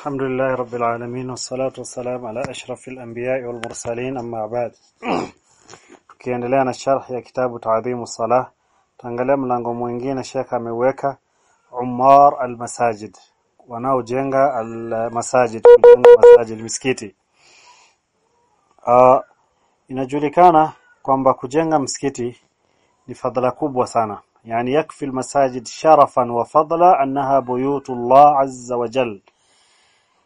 الحمد لله رب العالمين والصلاة والسلام على أشرف الأنبياء والمرسلين أما بعد tukiendelea na sharh ya kitabu Taadhimu Salah tuangalia mlango mwingine Sheikh ameweka Umar al-Masajid wanaojenga al-masajid kujenga masajid misikiti uh, inajulikana kwamba kujenga msikiti ni fadhila kubwa sana yani yakfi al-masajid sharafan wa fadla annaha buyutullah azza wa jalla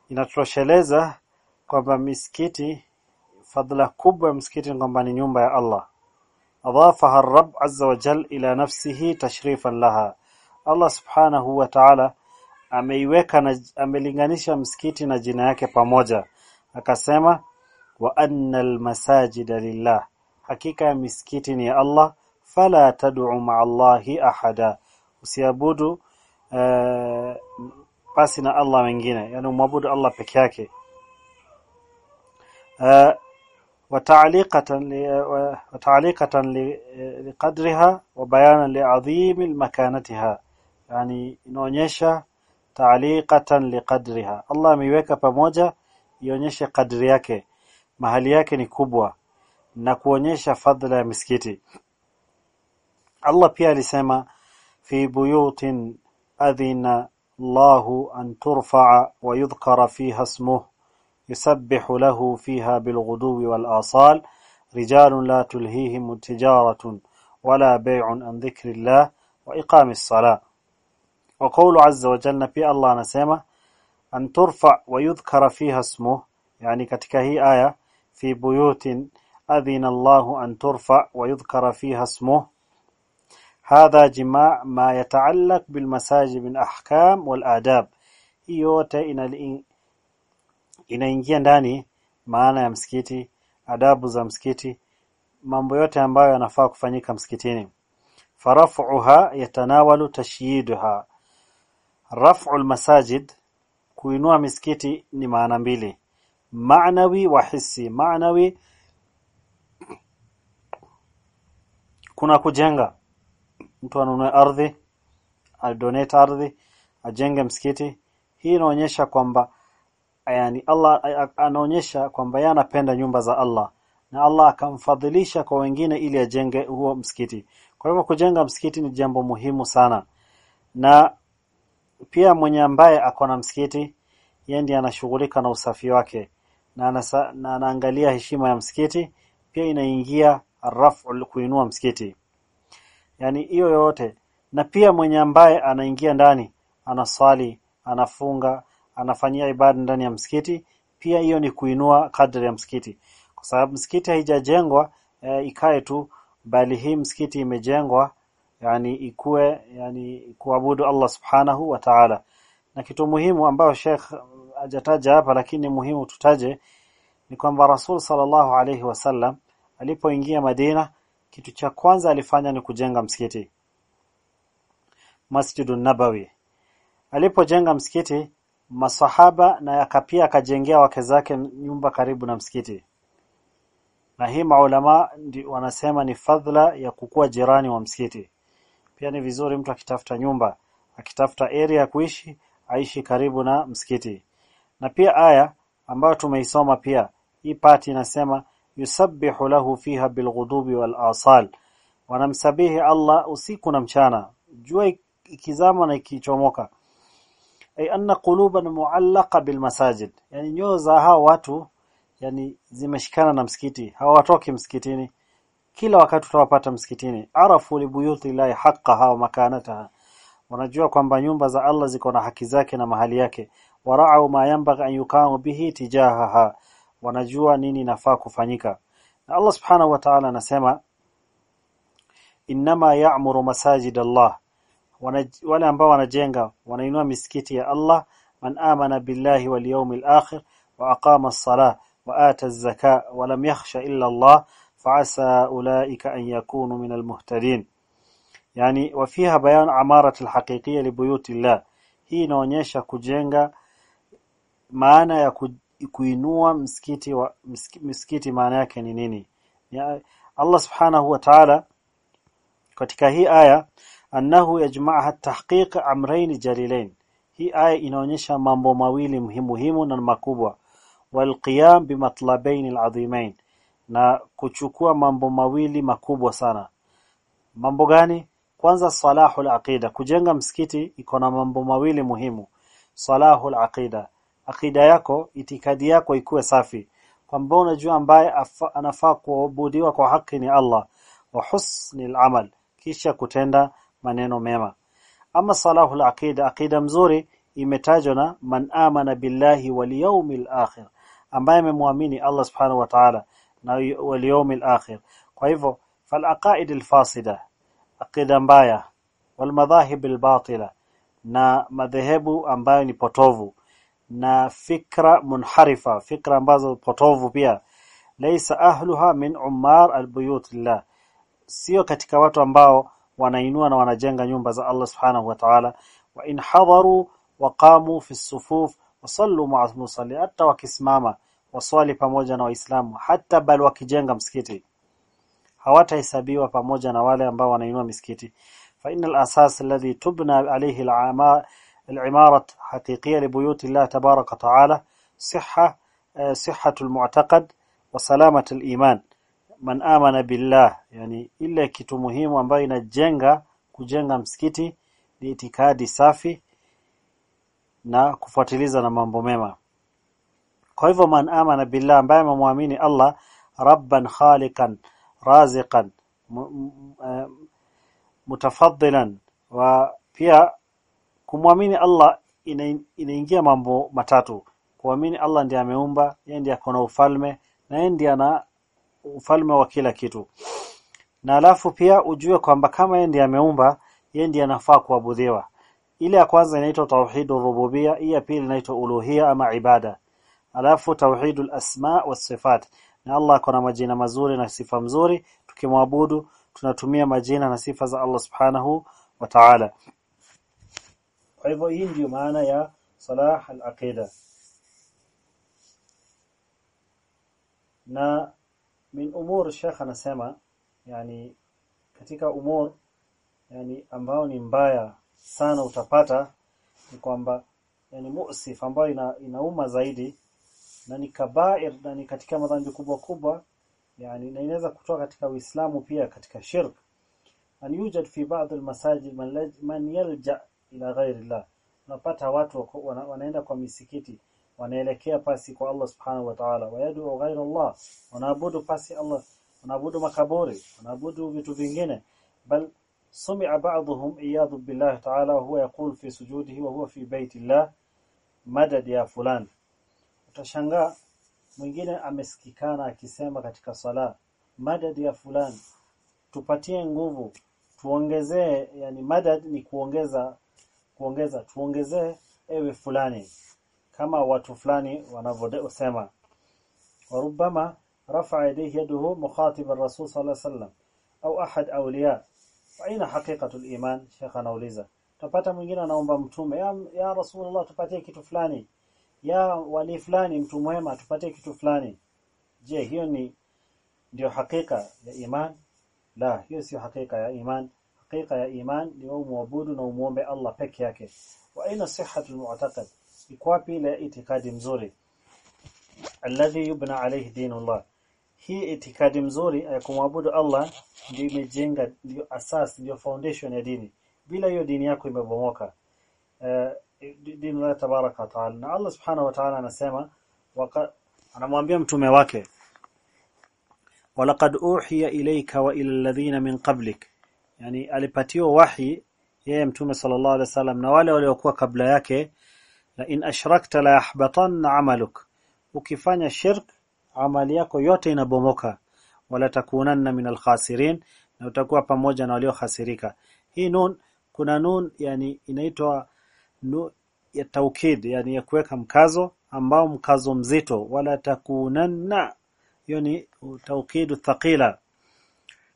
inatosheleza kwamba misikiti fadhila kubwa ya msikiti ni kwamba ni nyumba ya Allah. Adhafaha ar-rabb azza wa jal ila nafsihi tashrifan laha. Allah subhanahu wa ta'ala ameiweka na amelinganisha msikiti na jina yake pamoja. Akasema wa annal masajida lillah. Hakika misikiti ni ya Allah. Fala tad'u ma'allahi ahada. Usiabudu uh, pasi na Allah wengine yani umwabudu Allah peke yake uh, وتعليقة وتعليقة لقدرها وبيانا لعظيم مكانتها يعني inaonyesha تعليقة لقدرها Allah ameiweka pamoja ionyeshe kadri yake mahali yake ni kubwa na kuonyesha fadhila ya misikiti Allah pia alisema fi buyutin adhina الله أن ترفع ويذكر فيها اسمه يسبح له فيها بالغدو والآصال. رجال لا تلهيهم تجارة ولا بيع عن ذكر الله وإقام الصلاة. وقول عز وجل في الله نسمة أن ترفع ويذكر فيها اسمه يعني katika hii aya في بيوت أذن الله أن ترفع ويذكر فيها اسمه. Hadha jimaa ma yataallaq bilmasajid min ahkam wal adab. Hii yote inaingia ndani maana ya msikiti, adabu za msikiti, mambo yote ambayo yanafaa kufanyika msikitini. Farafuha yatanawalu tashyiduha. Raf'ul masajid, kuinua misikiti ni maana mbili, maanawi wa hisi. Maanawi kuna kujenga mtu anunue ardhi adonate ardhi ajenge msikiti. Hii inaonyesha kwamba yani Allah anaonyesha kwamba yeye anapenda nyumba za Allah na Allah akamfadhilisha kwa wengine ili ajenge huo msikiti. Kwa hivyo kujenga msikiti ni jambo muhimu sana. Na pia mwenye ambaye ako na msikiti yeye ndiye anashughulika na usafi wake na anasa, na anaangalia heshima ya msikiti. Pia inaingia rafu kuinua msikiti yani hiyo yote. Na pia mwenye ambaye anaingia ndani anaswali anafunga anafanyia ibada ndani ya msikiti pia hiyo ni kuinua kadri ya msikiti. Kwa sababu msikiti haijajengwa e, ikae tu bali hii msikiti imejengwa yani ikue yani kuabudu Allah subhanahu wa ta'ala. Na kitu muhimu ambayo Sheikh hajataja hapa lakini muhimu tutaje ni kwamba Rasul sallallahu alayhi wasallam alipoingia Madina kitu cha kwanza alifanya ni kujenga msikiti Masjidun Nabawi. Alipojenga msikiti masahaba na yakapia akajengea wake zake nyumba karibu na msikiti. Na hii maulama wanasema ni fadhila ya kukua jirani wa msikiti. Pia ni vizuri mtu akitafuta nyumba akitafuta area ya kuishi aishi karibu na msikiti. Na pia aya ambayo tumeisoma pia hii pati inasema yusabbihu lahu fiha bilghudubi wal asal. Wanamsabihi Allah usiku na mchana. Jua ikizama na ikichomoka. Ay anna quluban muallaqa bil masajid. Yani nyoyo za hao watu yani zimeshikana na msikiti. Hawatoki msikitini. Kila wakati tutawapata msikitini. Arafu libuyuti llahi haqqaha wa makanataha wanajua kwamba nyumba za Allah ziko na haki zake na mahali yake. Wara'u ma yanbaghi an yukamu bihi tijahaha wanajua nini nafaa kufanyika. Na Allah subhanahu wa ta'ala anasema inma ya'muru masajid Allah. Wale ambao wanajenga wanainua misikiti ya Allah man amana billahi wal yawmil akhir wa aqama as-salah wa ata az-zaka wa lam yakhsha illa Allah fa'asa ulaika an yakunu minal muhtadin. Yani wafiha bayan amarat al-haqiqiyya li buyuti Allah. Hii inaonyesha kujenga maana ya kuinua msikiti maana yake ni nini? Allah subhanahu wa ta'ala katika hii aya annahu yajma'aha tahqiq amrayn jalilain hii aya inaonyesha mambo mawili muhimu na makubwa. Walqiyam bimatlabain al'azimain na kuchukua mambo mawili makubwa sana. Mambo gani? Kwanza salahul aqida. Kujenga msikiti iko na mambo mawili muhimu. Salahul aqida aqida yako itikadi yako ikuwe safi. Kwamba unajua ambaye anafaa kuabudiwa kwa haki ni Allah. Wa husnil amal kisha kutenda maneno mema. Ama salahul aqida aqida mzuri imetajwa na man amana billahi wal yawmil akhir ambaye amemwamini Allah subhanahu wa ta'ala na wal yawmil akhir. Kwa hivyo fal aqaid al fasida aqida mbaya wal madhahib al batila na madhehebu ambayo ni potovu na fikra munharifa fikra ambazo potovu pia. Laysa ahluha min umar albuyutillah sio katika watu ambao wanainua na wanajenga nyumba za Allah subhanahu wa ta'ala. Wa in hadaru wa qamu fi sufuf wa sallu ma'a musalli hata wakisimama waswali pamoja na waislamu hata bal wakijenga msikiti. Hawatahesabiwa pamoja na wale ambao wanainua misikiti. Fa innal asas alladhi tubna alayhi al'amal العمارة حقيقية لبيوت الله تبارك وتعالى صحة آه، صحة المعتقد وسلامة الإيمان. من آمن بالله يعني إلا كتو مهم ومبين الجنغة كجنغة مسكتي لإتكاد سافي نا كفاتلزا نمان بوميما كيف من آمن بالله مبين موامين الله ربا خالقا رازقا متفضلا وفيها kumwamini Allah inaingia mambo matatu. Kuamini Allah ndiye ameumba yeye ndiye akona ufalme na yeye ndiye ana ufalme wa kila kitu. Na alafu pia ujue kwamba kama yeye ndiye ameumba yeye ndiye anafaa kuabudiwa. Ile ya kwanza inaitwa tauhidur rububia hii ya pili inaitwa uluhia ama ibada. Alafu tauhidul asma was sifat. Na Allah akona majina mazuri na sifa mzuri tukimwabudu tunatumia majina na sifa za Allah subhanahu wa ta'ala kwa hivyo hii ndio maana ya salah al-aqida. Na min umur Sheikh anasema yani katika umur yani ambao ni mbaya sana utapata ni kwamba yani mu'sif ambayo ina, inauma zaidi na ni kabair na ni katika madhambi kubwa kubwa yani na inaweza kutoka katika Uislamu pia katika shirk. An yujad fi ba'd al-masajid man, man yalja ila ghairi Allah unapata watu wana, wanaenda kwa misikiti wanaelekea pasi kwa Allah subhanahu wa ta'ala wayadu ghairi Allah wanaabudu pasi Allah wanaabudu makaburi wanaabudu vitu vingine bal سمع بعضهم عياذ بالله تعالى وهو يقول في سجوده وهو في بيت الله مدد ya fulan utashangaa mwingine amesikikana akisema katika sala madad ya fulan tupatie nguvu tuongezee yani madad ni kuongeza kuongeza tuongezee ewe fulani kama watu fulani wanavyosema warubama rafa yadihi yaduhu mukhatib ar-rasul sallallahu alayhi wasallam au ahad awliya. Aina haqiqatul iman shekha anauliza. Tupata mwingine anaomba mtume ya, ya rasulullah tupatie kitu fulani. Ya wali fulani mtu mwema tupatie kitu fulani. Je hiyo ni ndio hakika ya iman? La hiyo sio hakika ya iman hakika ya iman ni wewe muabudu na umuombe Allah peke yake. Wa aina sihhatu almu'taqad iko wapi itikadi mzuri? Alladhi yubna alayhi dinullah. Hii itikadi mzuri ya kumwabudu Allah ndio imejenga ndio asas ndio foundation ya dini. Bila hiyo dini yako imebomoka. Uh, dini la tabaraka taala. Na Allah subhanahu wa ta'ala anasema anamwambia mtume wake walaqad uhiya ilayka wa ila alladhina min qablik yani alipatiwa wahi yeye mtume sallallahu alaihi wasallam na wale waliokuwa kabla yake la in ashrakta la yahbatanna amaluk. Ukifanya shirk amali yako yote inabomoka. Wala takunanna min alkhasirin na utakuwa pamoja na waliohasirika. Hii nun kuna nun yani inaitwa nu, ya taukid yani ya kuweka mkazo ambao mkazo mzito. Wala takunanna hiyo ni taukidu thaqila.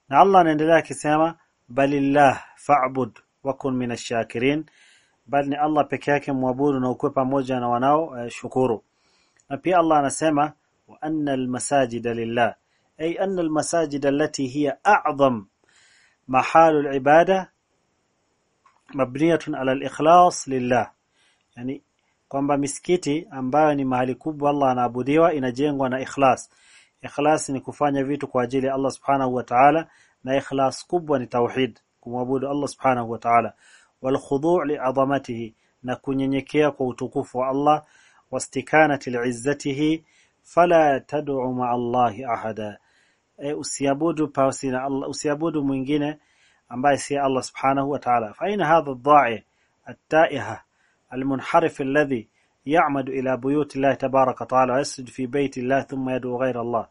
Na Allah anaendelea akisema balillah fa'bud wa kun minash shakirin bali ni Allah peke yake muabudu na ukue pamoja na wanao uh, shukuru na pia Allah anasema wa anna almasajida lillah ay anna almasajida allati hiya a'zam mahalu alibada mabniyatun ala alikhlas lillah yani kwamba misikiti ambayo ni mahali kubwa Allah anaabudiwa inajengwa na ikhlas ikhlas ni kufanya vitu kwa ajili ya Allah subhanahu wa ta'ala na ikhlas kubwa ni tauhid kumwabudu Allah subhanahu wa ta'ala wal khudu' li'azamatihi na kunyenyekea kwa utukufu wa Allah wastikanati li'izzatihi fala tad'u ma'a Allahi ahada e, usiabudu pasi na Allah usiabudu mwingine ambaye si Allah subhanahu wa ta'ala fa ina hadha ad-da'i at-ta'iha al-munharif alladhi يعمد إلى بيوت الله تبارك وتعالى ويسجد في بيت الله ثم يدعو غير الله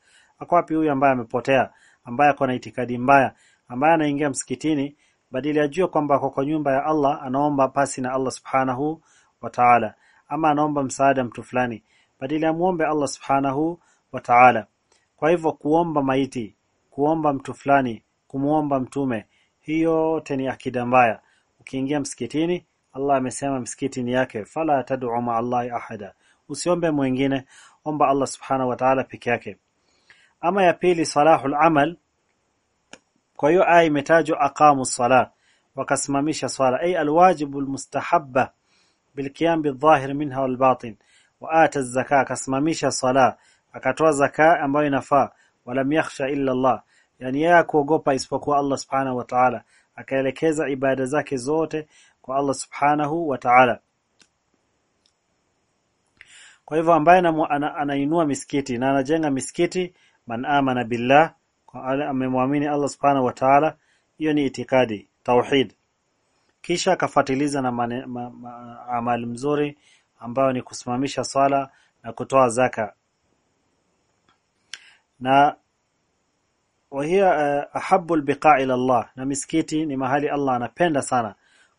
wapi huyu ambaye amepotea ambaye ako na itikadi mbaya ambaye anaingia msikitini badili ajue kwamba ako kwa nyumba ya Allah anaomba pasi na Allah subhanahu wa ta'ala ama anaomba msaada mtu fulani badili amuombe Allah subhanahu wa ta'ala. Kwa hivyo kuomba maiti kuomba mtu fulani kumuomba mtume hiyo yote ni akida mbaya. Ukiingia msikitini Allah amesema msikiti ni yake fala tad'u ma Allah ahada. Usiombe mwingine omba Allah subhanahu wa ta'ala peke yake ama ya pili salahul amal. Kwa hiyo aya imetajwa aqamu sala wakasimamisha swala. Ay alwajibu almustahabba bilqiyam bidhahir minha walbatin wa ata az-zaka akasimamisha sala akatoa zaka ambayo inafaa. Walam yakhsha illa Allah. Yani yeye kuogopa isipokuwa Allah subhanahu wa ta'ala. Akaelekeza ibada zake zote kwa Allah subhanahu wa ta'ala. Kwa hivyo ambaye anainua misikiti na anajenga misikiti man amana billah, amemwamini Allah subhanahu wa ta'ala, hiyo ni itikadi tauhid. Kisha akafatiliza na mani, ma, ma, amali mzuri ambayo ni kusimamisha sala na kutoa zaka na wahiya uh, eh, ahabu albiqa ila Allah, na misikiti ni mahali Allah anapenda sana.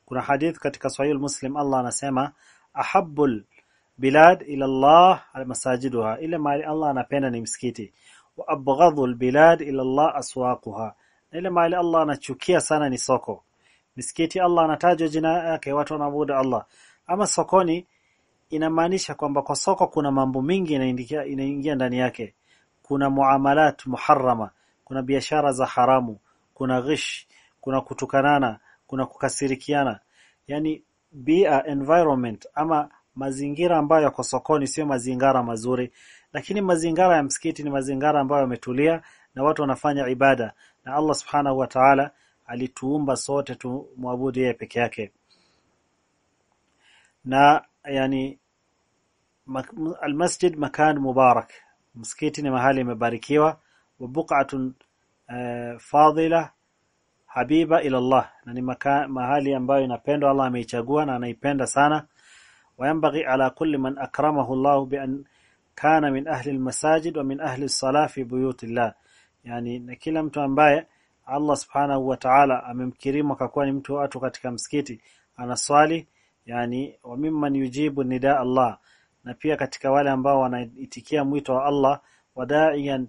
Kuna hadith katika Sahih Muslim, Allah anasema ahabu bilad ila Allah almasajiduha, ile mahali Allah anapenda ni msikiti wa abghadhu albilad ila Allah aswaquha ile mahali Allah anachukia sana ni soko misikiti Allah anatajwa jina yake watu wanaabudu Allah ama sokoni inamaanisha kwamba kwa soko kuna mambo mingi inaingia ndani yake kuna muamalat muharrama kuna biashara za haramu kuna ghish kuna kutukanana kuna kukasirikiana yani bia environment. ama mazingira ambayo yako sokoni sio mazingira mazuri lakini mazingara ya msikiti ni mazingara ambayo yametulia na watu wanafanya ibada. Na Allah subhanahu wa ta'ala alituumba sote tumwabudu yeye peke yake. Na yani almasjid makan mubarak. Msikiti ni mahali imebarikiwa. Wa buq'atun uh, fadila habiba ila Allah. Na ni maka, mahali ambayo inapendwa Allah ameichagua na anaipenda sana. Wayambaghi ala kulli man akramahu Allah bi an kana min ahli almasajid wa min ahli as-salah fi buyutillah. Yani na kila mtu ambaye Allah subhanahu wa ta'ala amemkirimu akakuwa ni mtu watu katika msikiti anaswali yani wa mimman yujibu nida Allah. Na pia katika wale ambao wanaitikia mwito wa Allah wadaiyan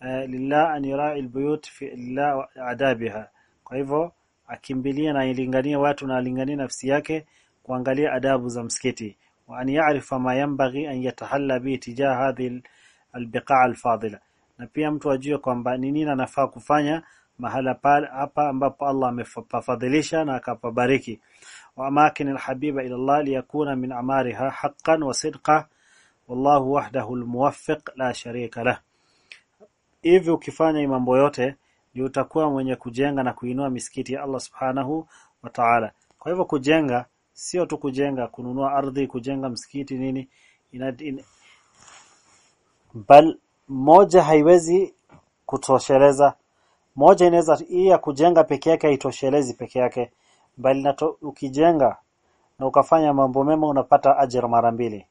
uh, lillah an yura'i albuyut fi lillah adabiha. Kwa hivyo akimbilia na ilingania watu na alingania nafsi yake kuangalia adabu za msikiti wa يعرف ما ان an yatahalla تجاه هذه hadhihi الفاضله alfadila na pia mtu ajue kwamba ni nini anafaa kufanya mahala hapa ambapo Allah amepafadhilisha na akapabariki. Wa amakin alhabiba ila Allah liyakuna min amariha haqqan wa sidqa wallahu wahdahu almuwaffiq la sharika lah. Hivi ukifanya mambo yote ndio utakuwa mwenye kujenga na kuinua misikiti ya Allah subhanahu wa ta'ala. Kwa hivyo kujenga sio tu kujenga kununua ardhi kujenga msikiti nini. Ina, ina, bal moja haiwezi kutosheleza. Moja inaweza hii ya kujenga peke yake haitoshelezi peke yake. Bali nato, ukijenga na ukafanya mambo mema unapata ajira mara mbili.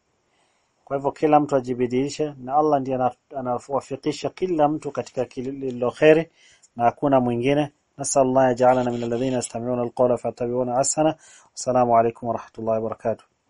Kwa hivyo kila mtu ajibidiishe na Allah ndiye anawafikisha kila mtu katika kililoheri na hakuna mwingine نسأل الله يجعلنا من الذين يستمعون القول فيتبعون أحسنه. والسلام عليكم ورحمة الله وبركاته.